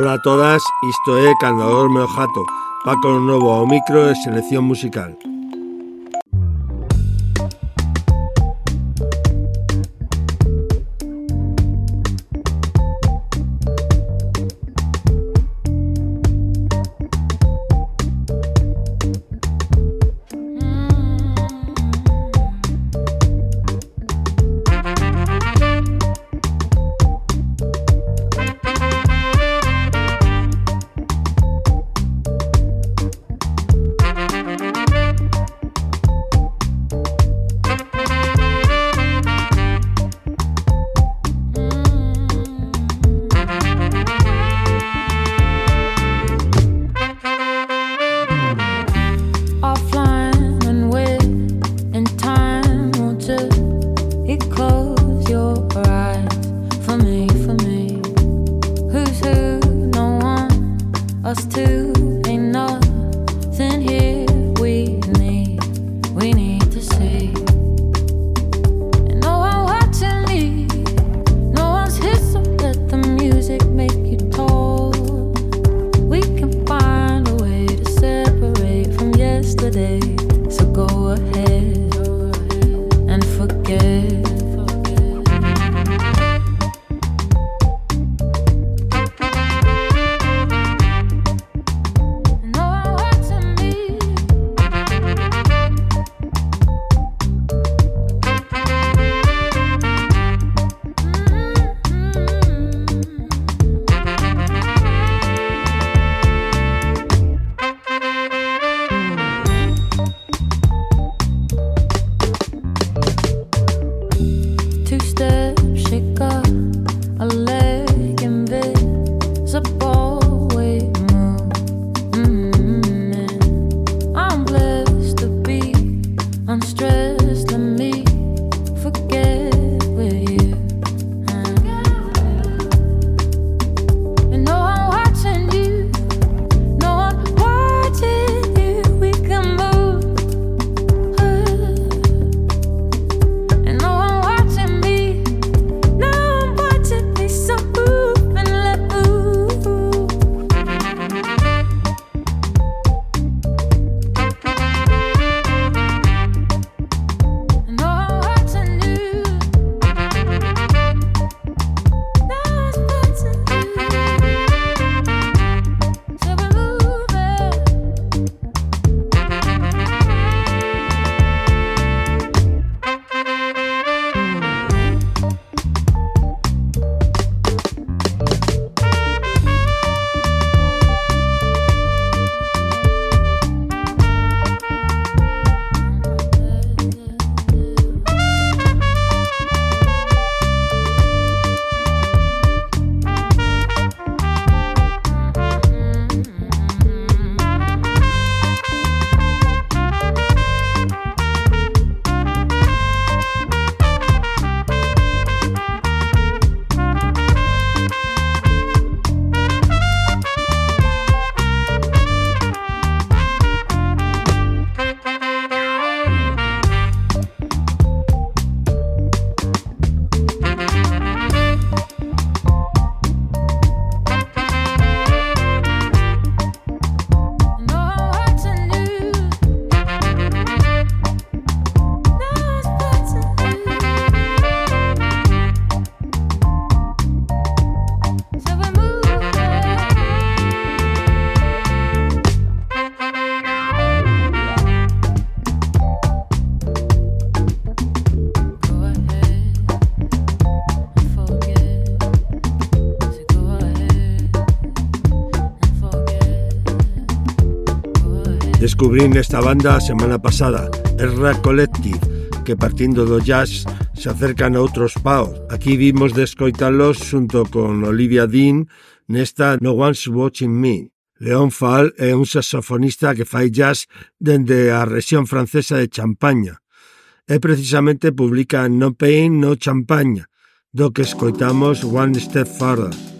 Ola a todas, isto é Cando dorme o jato, Paco no novo ao micro e selección musical. descubrín esta banda a semana pasada, Erra Collective, que partindo do jazz se acercan a outros paos. Aquí vimos de escoitalos xunto con Olivia Dean nesta No One's Watching Me. León Fall é un saxofonista que fai jazz dende a rexión francesa de Champaña. E precisamente publica No Pain, No Champaña, do que escoitamos One Step Further.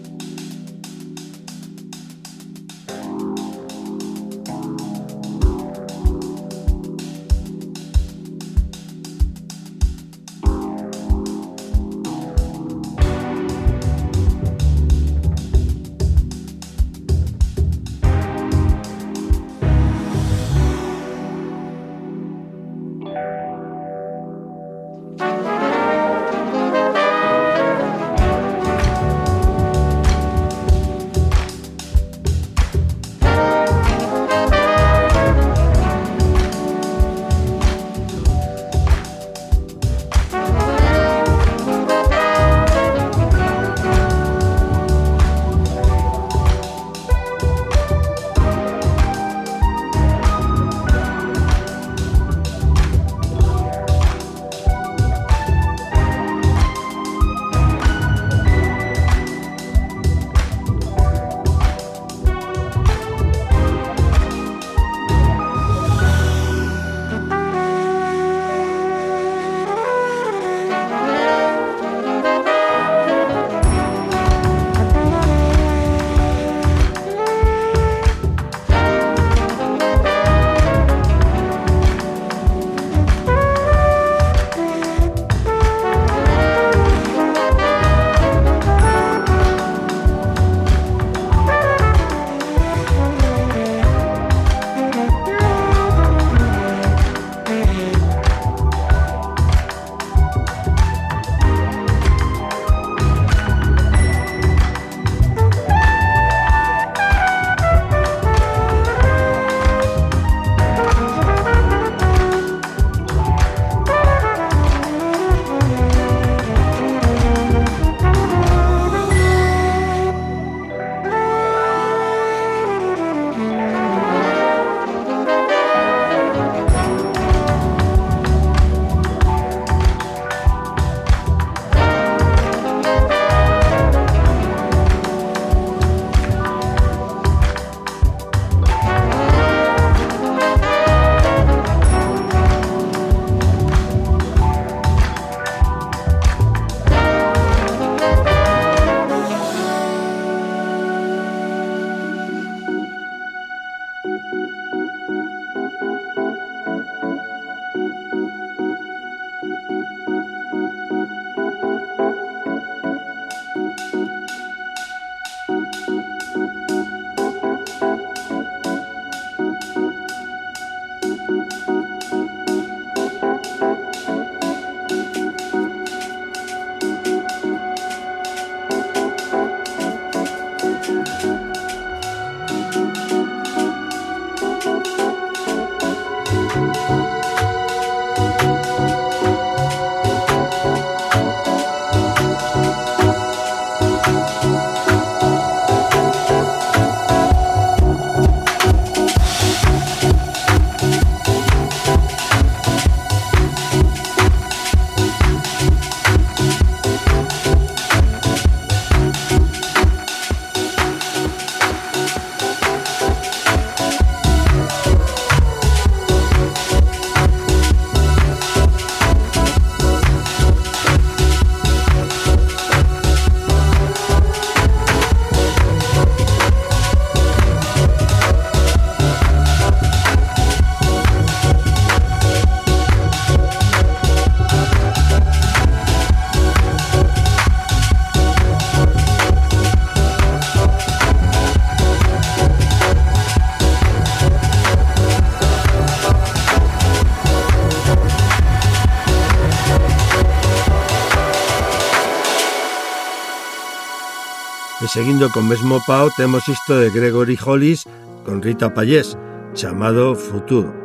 Seguindo con mesmo pao temos isto de Gregory Hollis con Rita Payés, chamado Futuro.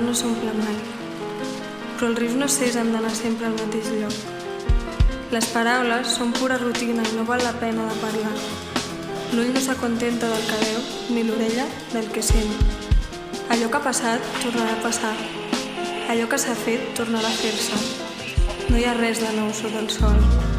No s'omple mai. Però els rius no han d'anar sempre al mateix lloc. Les paraules són pura rutina i no val la pena de parlar. L'ull no s'acontenta del que veu, ni l'orella del que sent. Allò que ha passat tornarà a passar. Allò que s'ha fet tornarà a fer-se. No hi ha res de nou sota el sol.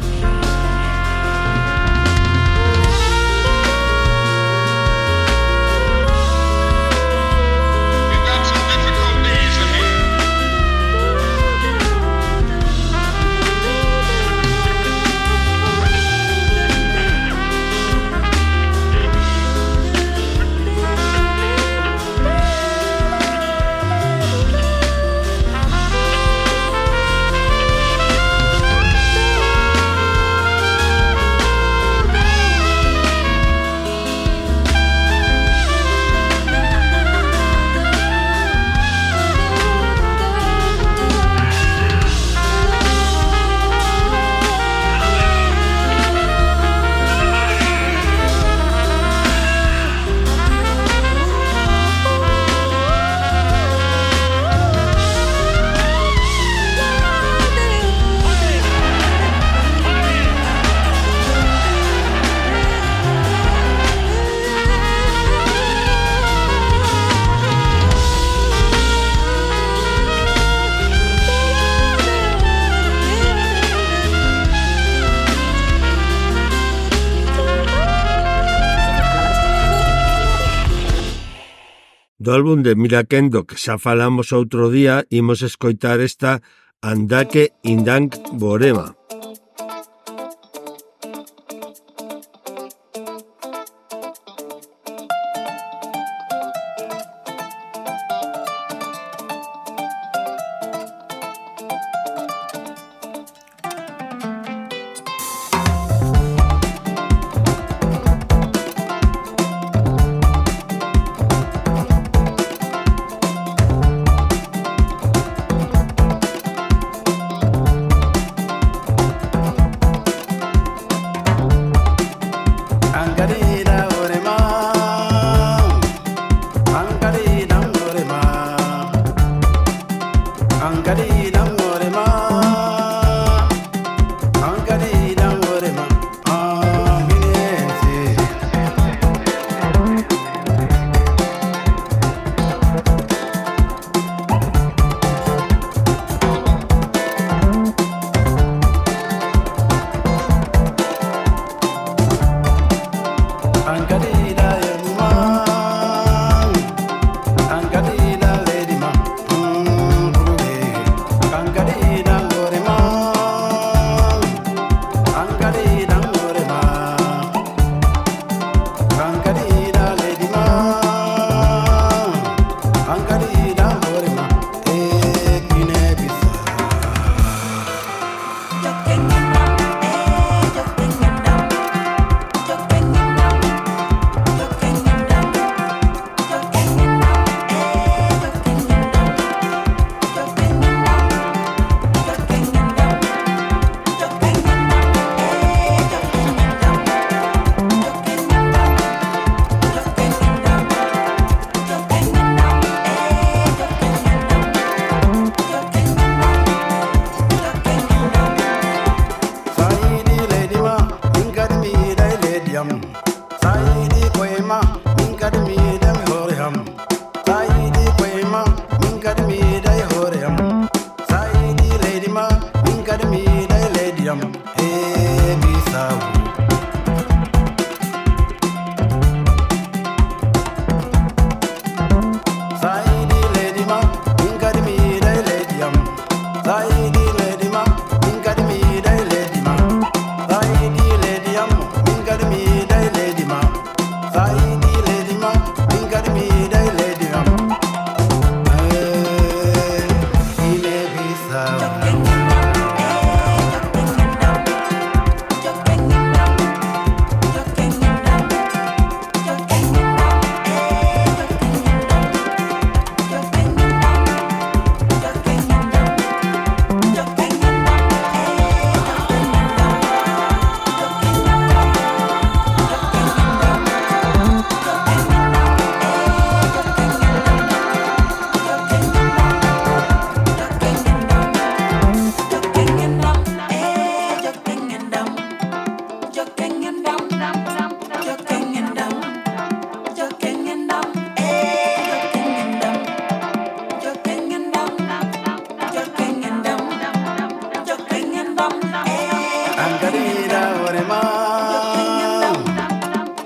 Do álbum de Miraquendo que xa falamos outro día, imos escoitar esta Andake Indank Borema.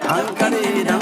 Kalkarina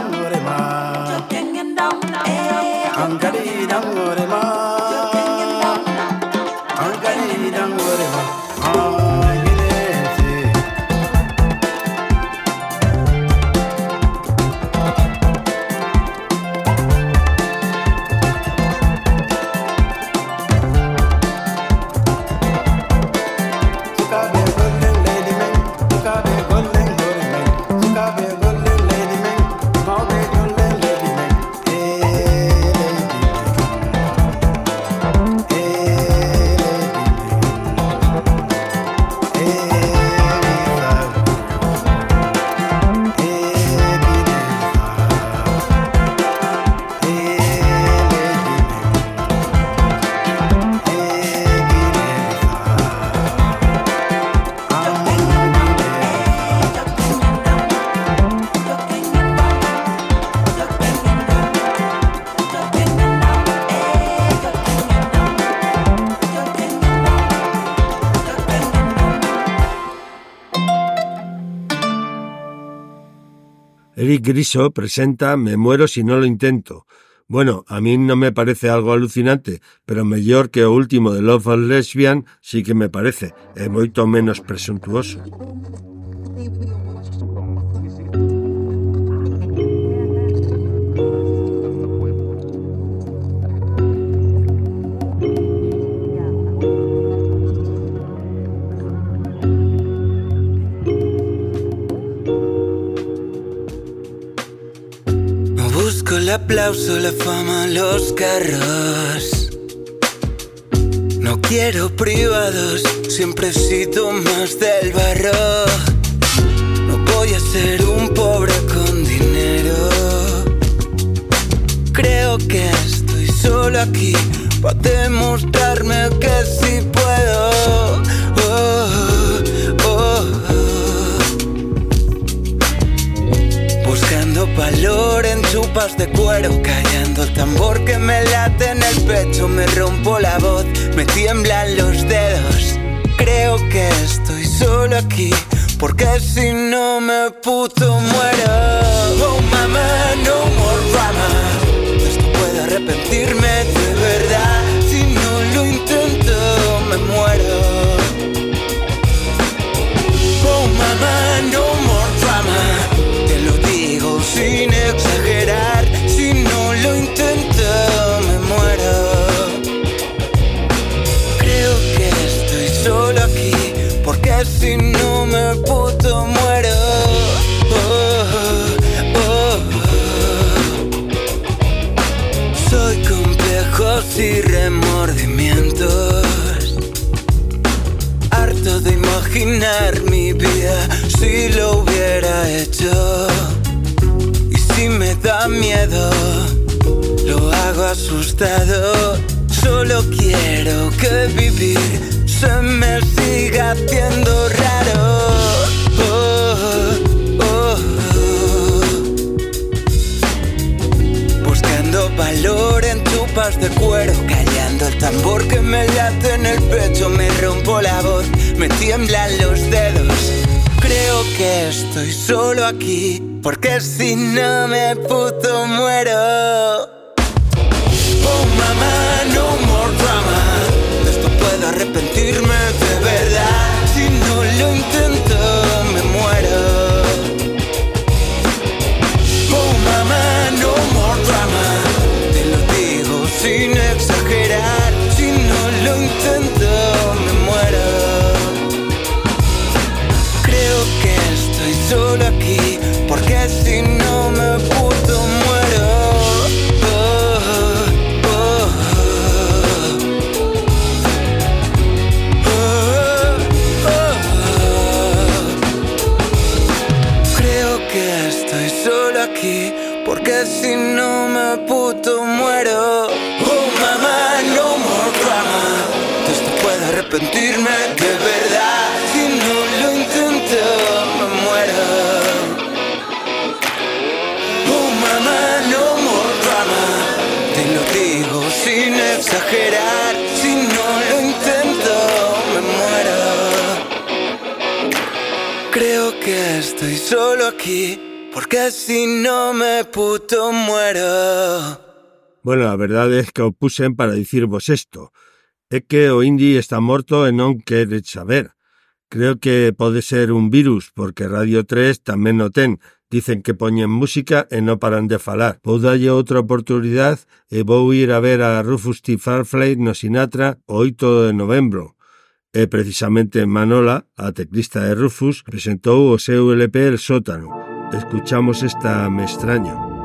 Eric Griso presenta Me muero si no lo intento. Bueno, a mí no me parece algo alucinante, pero mejor que o último de Love and Lesbian sí que me parece, é moito menos presuntuoso. El aplauso, la fama, los carros. No quiero privados, siempre he sido más del barro. No voy a ser un pobre con dinero. Creo que estoy solo aquí para demostrarme que sí puedo. Valor en chupas de cuero, callando el tambor que me late en el pecho, me rompo la voz, me tiemblan los dedos. Creo que estoy solo aquí, porque si no me puto muero. Oh mamá, no more drama. Esto puede arrepentirme de verdad, si no lo intento me muero. Imaginar mi vida si lo hubiera hecho si me da miedo, lo hago asustado. Solo quiero que vivir se me siga haciendo raro. Oh, oh, oh. Buscando valor en chupas de cuero, el tambor que me late en el pecho, me rompo la voz, me tiemblan los dedos. Creo que estoy solo aquí porque si no me puto muero. aquí, porque si no me puto muero. Bueno, a verdade é que o puxen para dicirvos isto. É que o Indy está morto e non quere saber. Creo que pode ser un virus, porque Radio 3 tamén o ten. Dicen que poñen música e non paran de falar. Vou dalle outra oportunidade e eh, vou ir a ver a Rufus T. Farfley no Sinatra o 8 de novembro. E precisamente Manola, a teclista de Rufus, presentou o seu LP El Sótano. Escuchamos esta me extraño.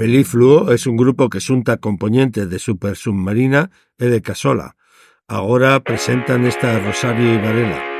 Melifluo es un grupo que junta componentes de Super Submarina e de Casola. Ahora presentan esta Rosario y Varela.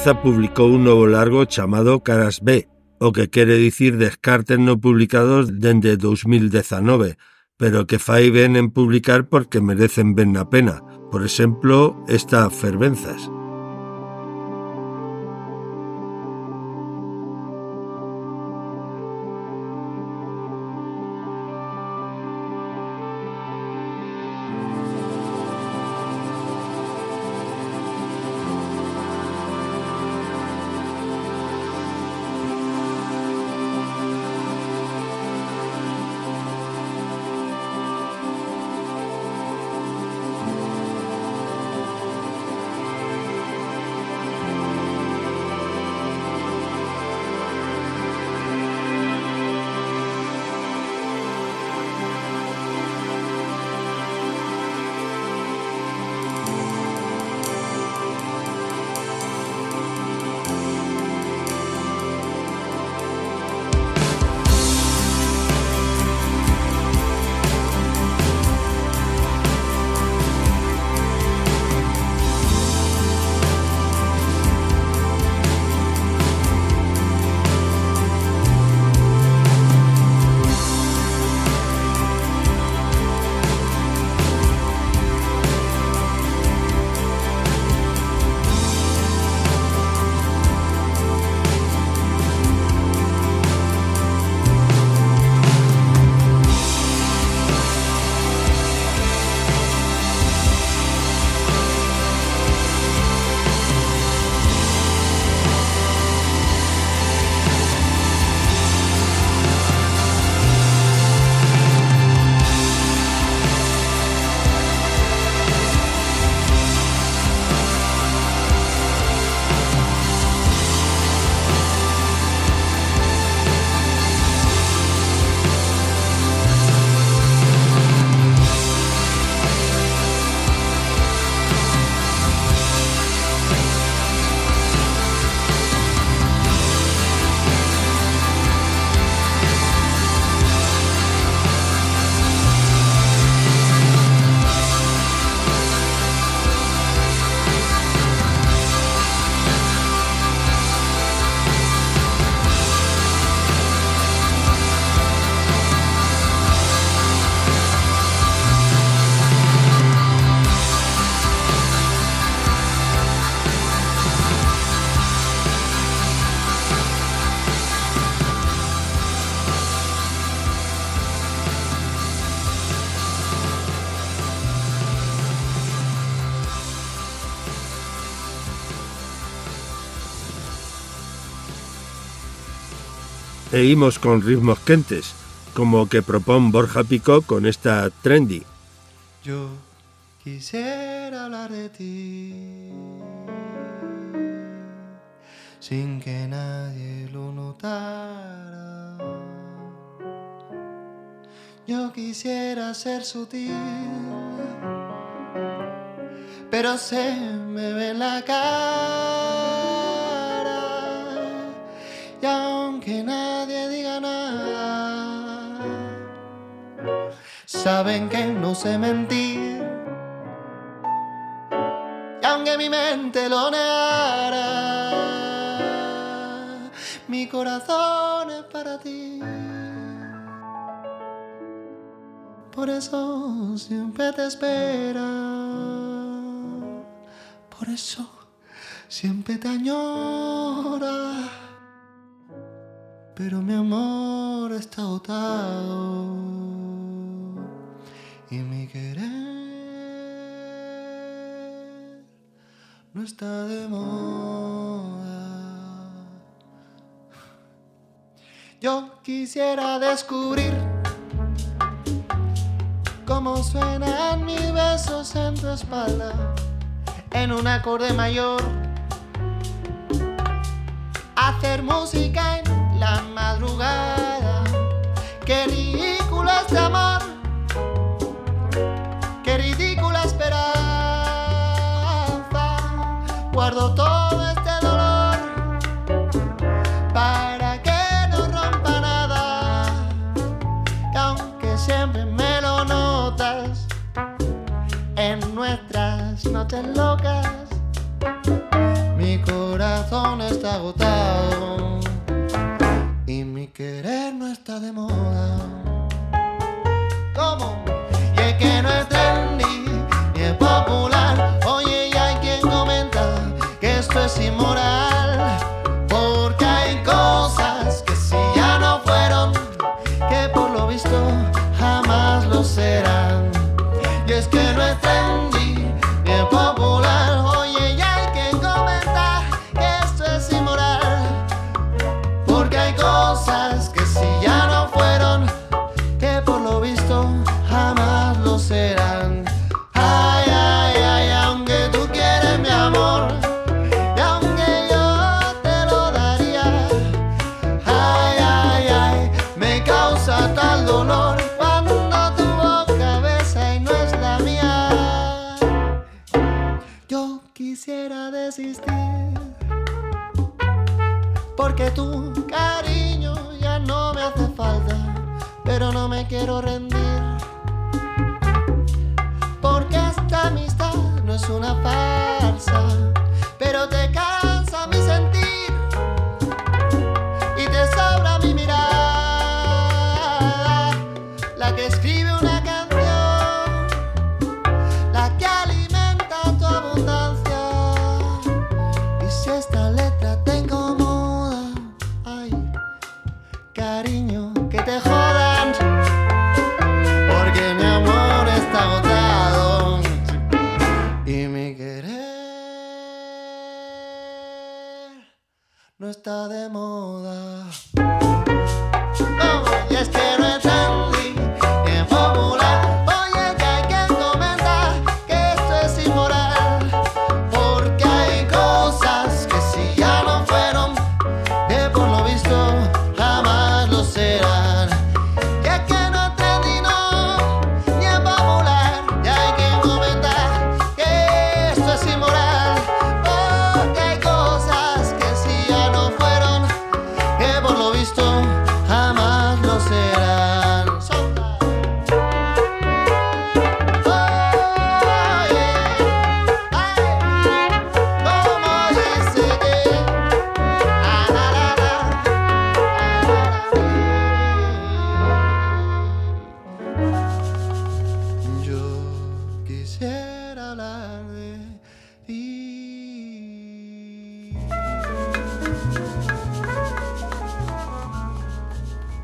Zarza publicou un novo largo chamado Caras B, o que quere dicir descartes no publicados dende 2019, pero que fai ben en publicar porque merecen ben a pena. Por exemplo, esta Fervenzas. Seguimos con ritmos quentes, como que propone Borja Pico con esta trendy. Yo quisiera hablar de ti sin que nadie lo notara. Yo quisiera ser sutil, pero se me ve la cara. Saben que no sé mentir. Y aunque mi mente lo negara, mi corazón es para ti. Por eso siempre te espera. Por eso siempre te añora. Pero mi amor está agotado. Y mi querer no está de moda. Yo quisiera descubrir cómo suenan mis besos en tu espalda en un acorde mayor. Hacer música en la madrugada. Qué ridículo este amor. Guardo todo este dolor para que no rompa nada. Y aunque siempre me lo notas en nuestras noches locas, mi corazón está agotado y mi querer no está de moda. Esto quiero rendir. Porque esta amistad no es una farsa,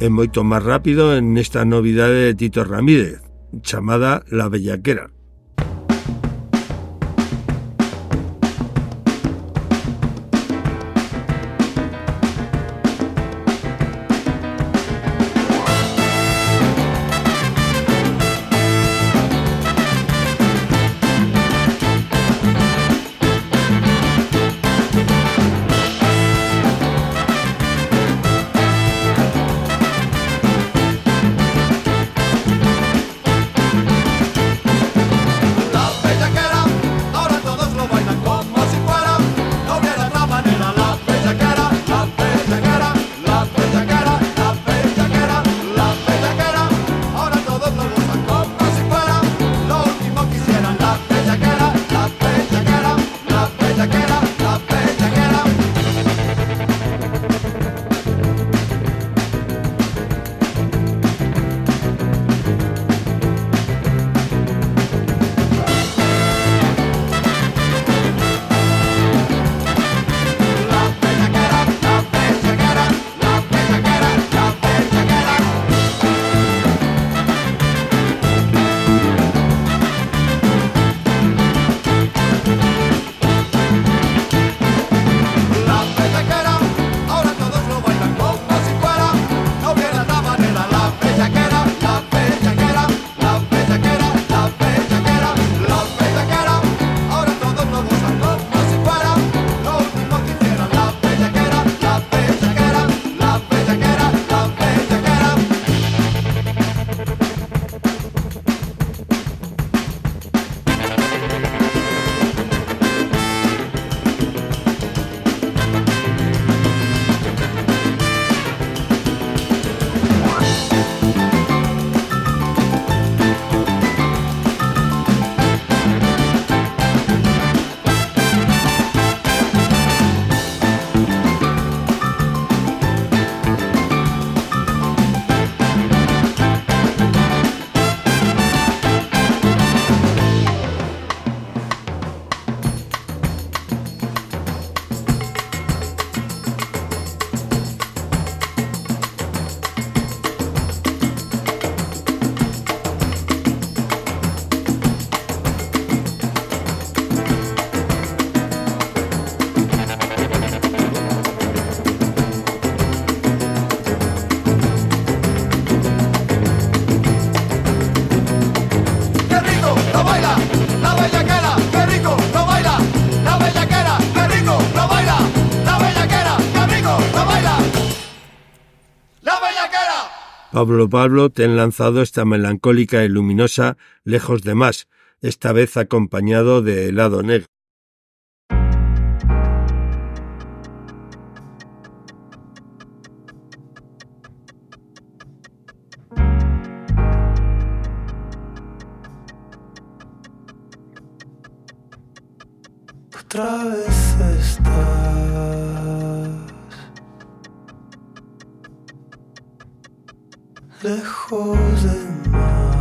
É moito rápido en esta novidade de Tito Ramírez, chamada La Bellaquera. Pablo Pablo te han lanzado esta melancólica y luminosa Lejos de más, esta vez acompañado de helado negro. Lejos de más.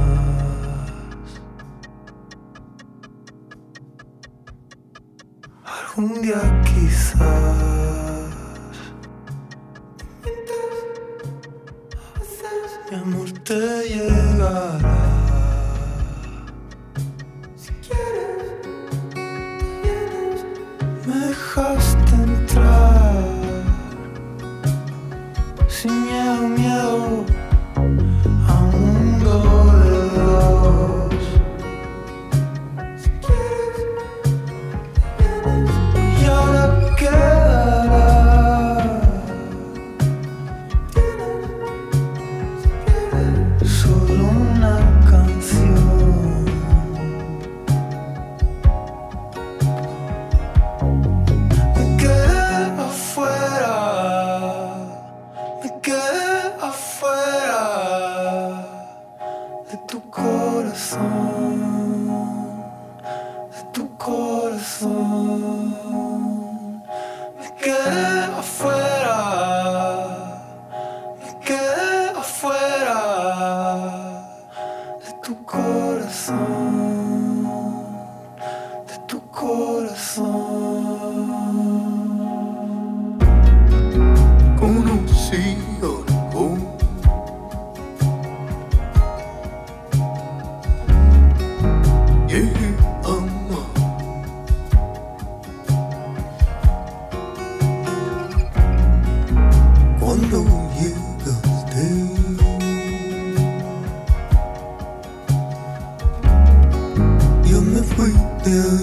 Algún día quizás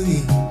de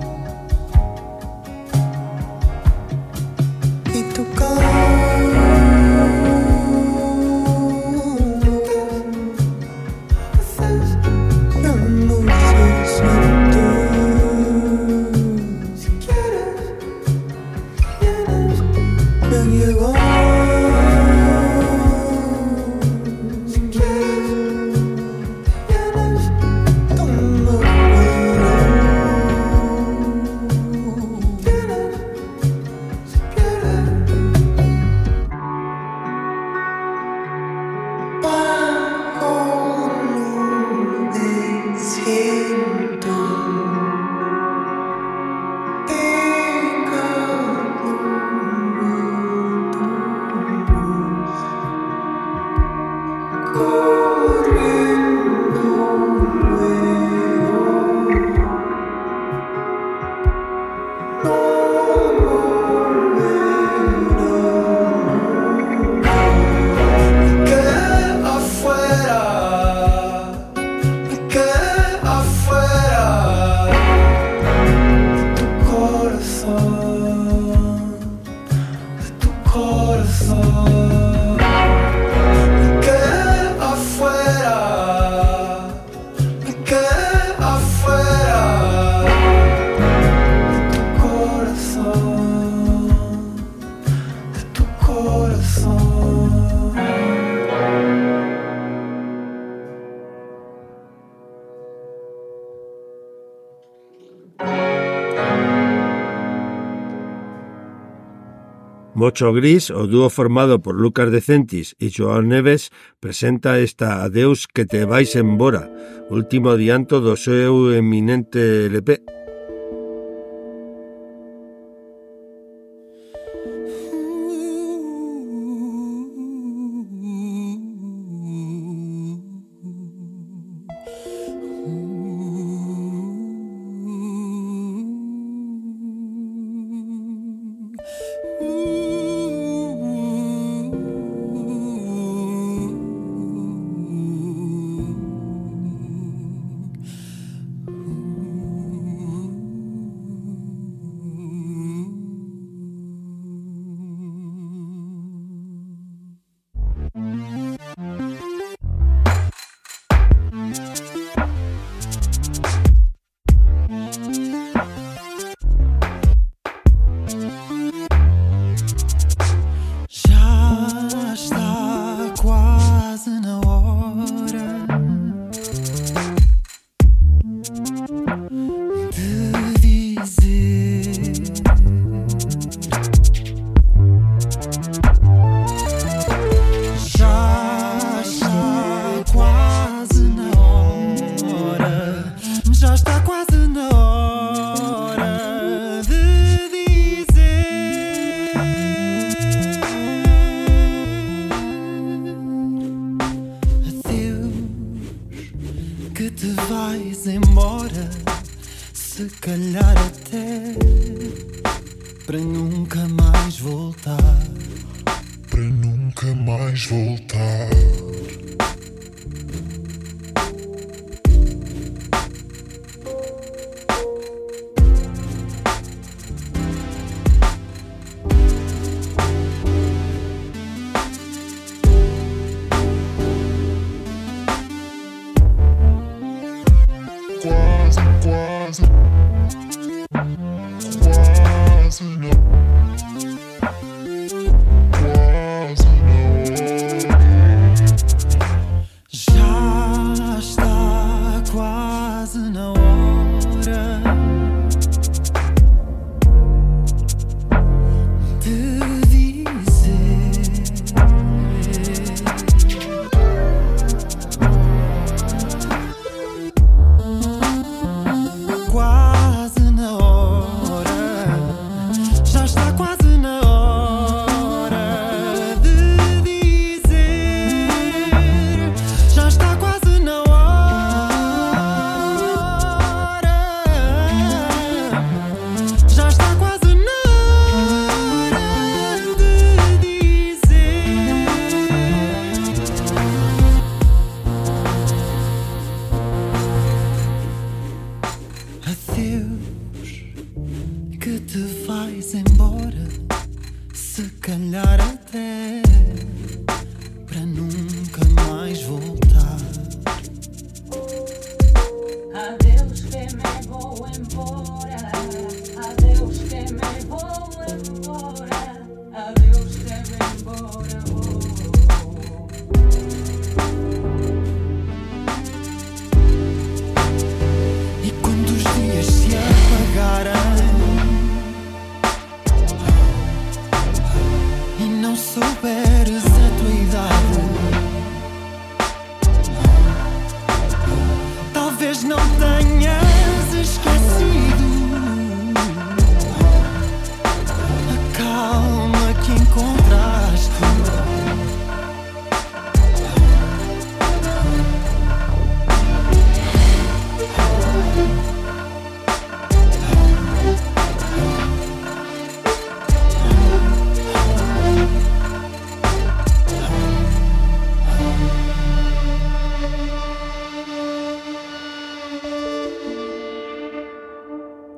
Mocho Gris, o dúo formado por Lucas Decentis e Joan Neves, presenta esta Adeus que te vais embora, último adianto do seu eminente LP.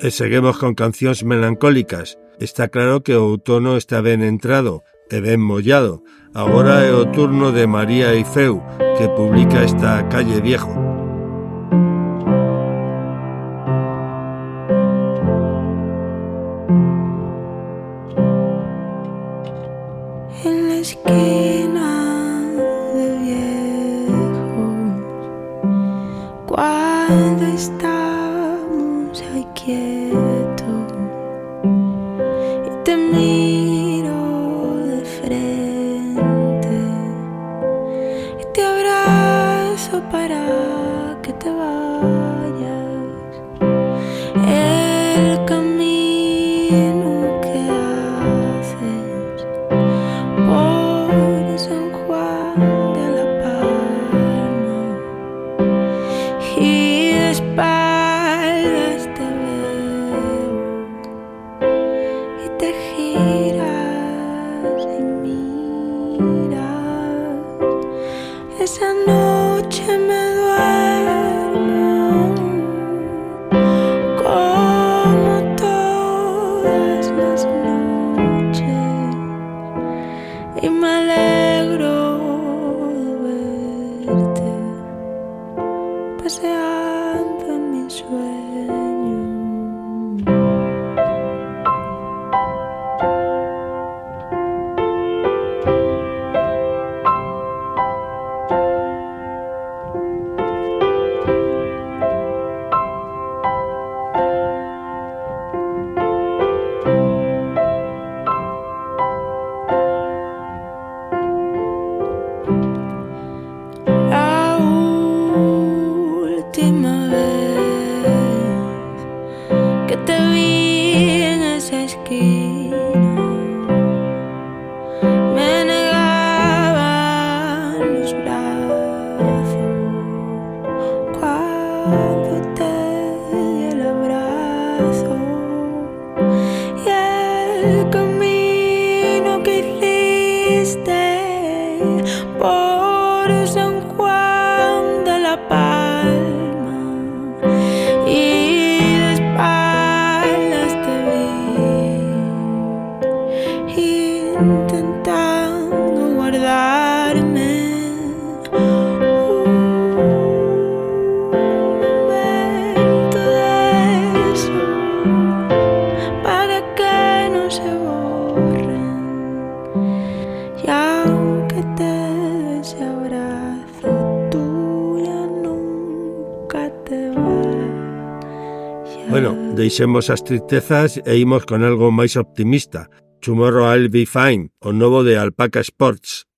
E seguimos con cancións melancólicas. Está claro que o outono está ben entrado e ben mollado. Agora é o turno de María Ifeu, que publica esta Calle Viejo. En la esquina de cuando estamos Deixemos as tristezas e imos con algo máis optimista. Tomorrow I'll Be Fine, o novo de Alpaca Sports.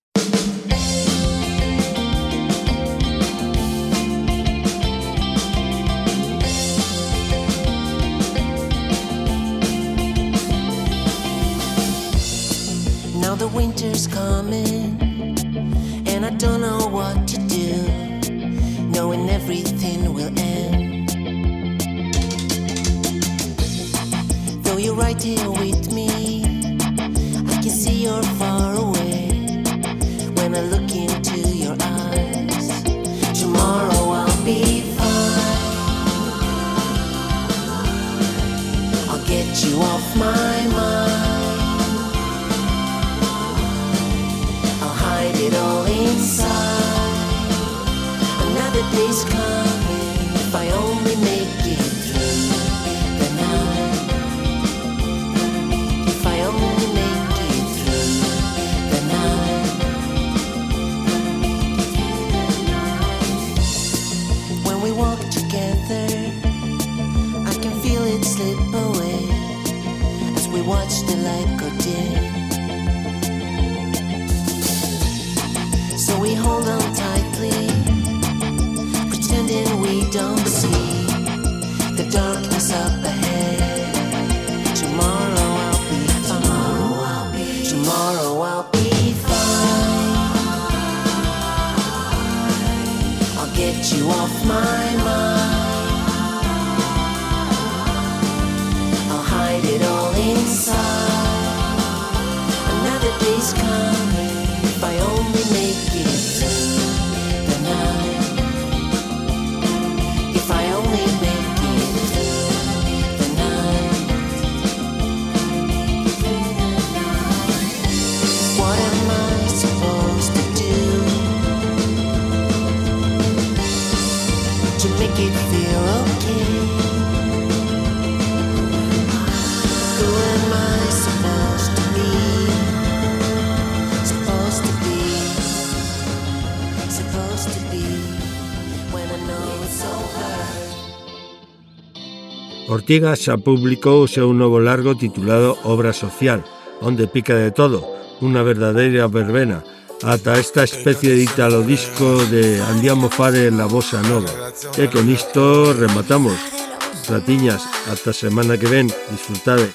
Now the winter's coming, and I don't know what to do, knowing everything will end. right here with Artigas xa publicou o seu novo largo titulado Obra Social, onde pica de todo, unha verdadeira verbena, ata esta especie de italo disco de Andiamo fare la bossa nova. E con isto rematamos. Ratiñas, ata semana que ven, disfrutade.